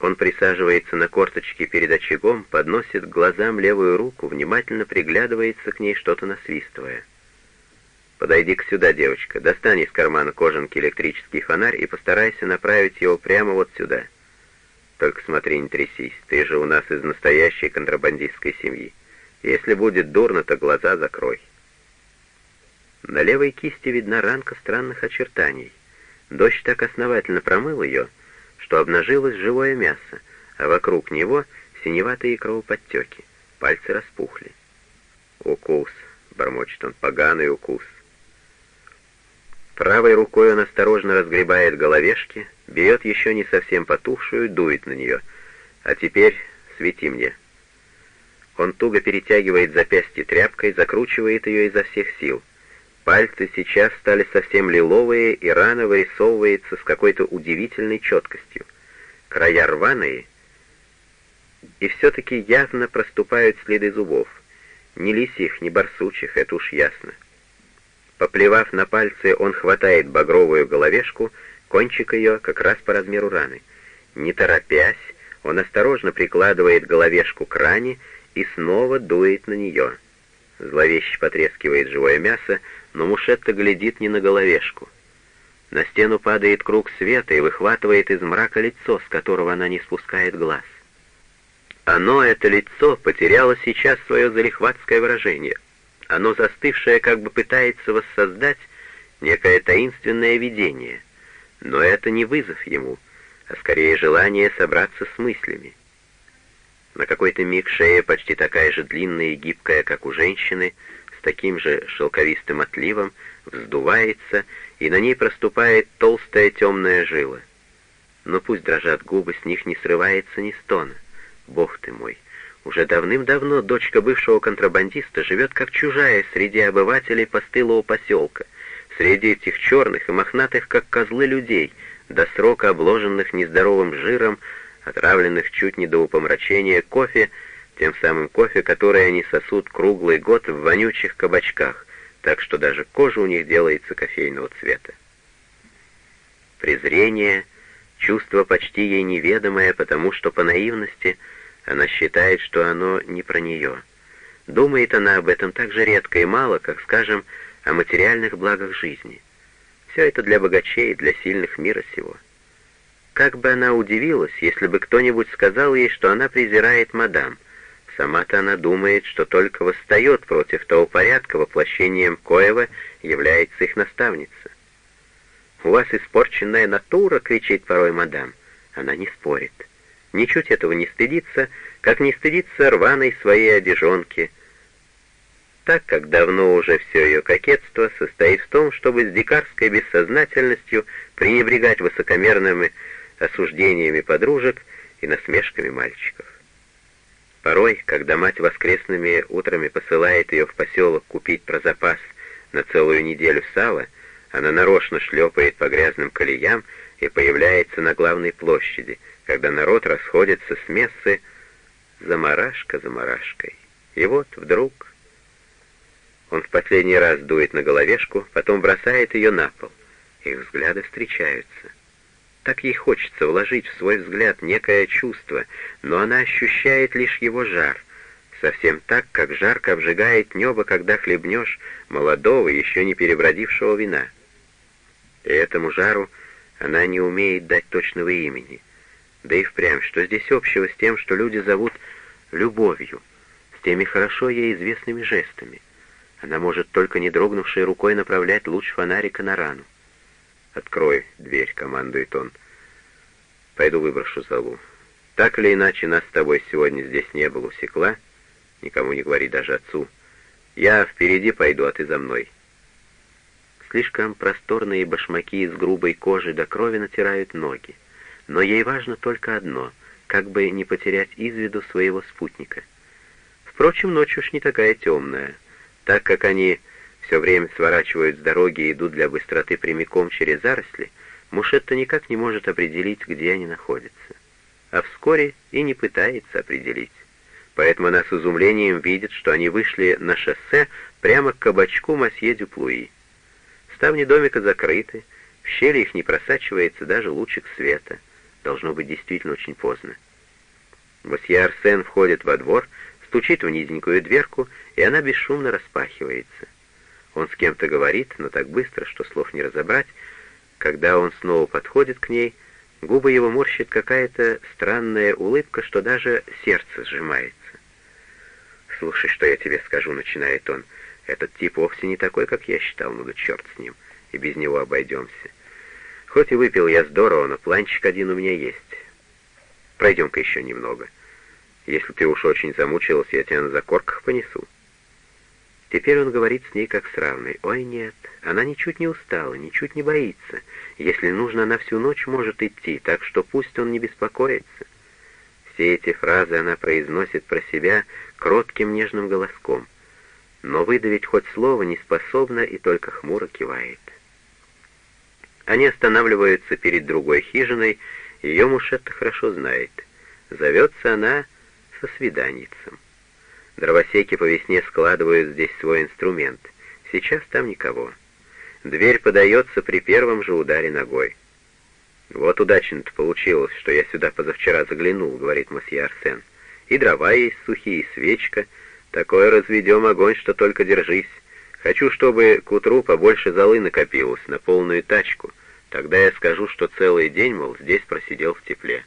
Он присаживается на корточки перед очагом, подносит к глазам левую руку, внимательно приглядывается к ней, что-то насвистывая. «Подойди-ка сюда, девочка, достань из кармана кожанки электрический фонарь и постарайся направить его прямо вот сюда. Только смотри, не трясись, ты же у нас из настоящей контрабандистской семьи. Если будет дурно, то глаза закрой». На левой кисти видна ранка странных очертаний. Дождь так основательно промыл ее, что обнажилось живое мясо, а вокруг него синеватые кровоподтеки. Пальцы распухли. «Укус», — бормочет он, — «поганый укус». Правой рукой он осторожно разгребает головешки, берет еще не совсем потухшую, дует на нее. «А теперь свети мне». Он туго перетягивает запястье тряпкой, закручивает ее изо всех сил. Пальцы сейчас стали совсем лиловые, и рана вырисовывается с какой-то удивительной четкостью. Края рваные, и все-таки явно проступают следы зубов. Ни лисьих, ни барсучих, это уж ясно. Поплевав на пальцы, он хватает багровую головешку, кончик ее как раз по размеру раны. Не торопясь, он осторожно прикладывает головешку к ране и снова дует на нее. Зловеще потрескивает живое мясо, но Мушетта глядит не на головешку. На стену падает круг света и выхватывает из мрака лицо, с которого она не спускает глаз. Оно, это лицо, потеряло сейчас свое залихватское выражение. Оно застывшее как бы пытается воссоздать некое таинственное видение. Но это не вызов ему, а скорее желание собраться с мыслями. На какой-то миг шея почти такая же длинная и гибкая, как у женщины, с таким же шелковистым отливом, вздувается, и на ней проступает толстая темная жила. Но пусть дрожат губы, с них не срывается ни стона. Бог ты мой! Уже давным-давно дочка бывшего контрабандиста живет как чужая среди обывателей постылого поселка, среди этих черных и мохнатых, как козлы людей, до срока обложенных нездоровым жиром, отравленных чуть не до упомрачения кофе, тем самым кофе, который они сосут круглый год в вонючих кабачках, так что даже кожа у них делается кофейного цвета. Презрение, чувство почти ей неведомое, потому что по наивности она считает, что оно не про нее. Думает она об этом так же редко и мало, как, скажем, о материальных благах жизни. Все это для богачей, для сильных мира сего. Как бы она удивилась, если бы кто-нибудь сказал ей, что она презирает мадам — Сама-то она думает, что только восстает против того порядка, воплощением коего является их наставница. «У вас испорченная натура!» — кричит порой мадам. Она не спорит. Ничуть этого не стыдится, как не стыдится рваной своей одежонки. Так как давно уже все ее кокетство состоит в том, чтобы с дикарской бессознательностью пренебрегать высокомерными осуждениями подружек и насмешками мальчиков. Порой, когда мать воскресными утрами посылает ее в поселок купить про запас на целую неделю сала, она нарочно шлепает по грязным колеям и появляется на главной площади, когда народ расходится с мессы замарашка за марашкой. И вот вдруг... Он в последний раз дует на головешку, потом бросает ее на пол. Их взгляды встречаются. Так ей хочется вложить в свой взгляд некое чувство, но она ощущает лишь его жар, совсем так, как жарко обжигает небо, когда хлебнешь молодого, еще не перебродившего вина. И этому жару она не умеет дать точного имени. Да и впрямь, что здесь общего с тем, что люди зовут любовью, с теми хорошо ей известными жестами. Она может только не дрогнувшей рукой направлять луч фонарика на рану. «Открой дверь», — командует он. «Пойду выброшу залу. Так или иначе, нас с тобой сегодня здесь не было, усекла. Никому не говори, даже отцу. Я впереди пойду, а ты за мной». Слишком просторные башмаки из грубой кожи до крови натирают ноги. Но ей важно только одно — как бы не потерять из виду своего спутника. Впрочем, ночь уж не такая темная, так как они все время сворачивают с дороги и идут для быстроты прямиком через заросли, Мушетта никак не может определить, где они находятся. А вскоре и не пытается определить. Поэтому она с изумлением видит, что они вышли на шоссе прямо к кабачку Масье Дюплуи. Ставни домика закрыты, в щели их не просачивается даже лучик света. Должно быть действительно очень поздно. Мосье Арсен входит во двор, стучит в низенькую дверку, и она бесшумно распахивается. Он с кем-то говорит, но так быстро, что слов не разобрать. Когда он снова подходит к ней, губы его морщит какая-то странная улыбка, что даже сердце сжимается. «Слушай, что я тебе скажу», — начинает он. «Этот тип вовсе не такой, как я считал, ну да черт с ним, и без него обойдемся. Хоть и выпил я здорово, но планчик один у меня есть. Пройдем-ка еще немного. Если ты уж очень замучилась, я тебя на закорках понесу». Теперь он говорит с ней как с равной. «Ой, нет, она ничуть не устала, ничуть не боится. Если нужно, она всю ночь может идти, так что пусть он не беспокоится». Все эти фразы она произносит про себя кротким нежным голоском, но выдавить хоть слово не способна и только хмуро кивает. Они останавливаются перед другой хижиной, ее муж это хорошо знает. Зовется она со свиданницем. Дровосеки по весне складывают здесь свой инструмент. Сейчас там никого. Дверь подается при первом же ударе ногой. «Вот удачно-то получилось, что я сюда позавчера заглянул», — говорит мосье Арсен. «И дрова есть сухие, и свечка. Такое разведем огонь, что только держись. Хочу, чтобы к утру побольше золы накопилось на полную тачку. Тогда я скажу, что целый день, мол, здесь просидел в тепле».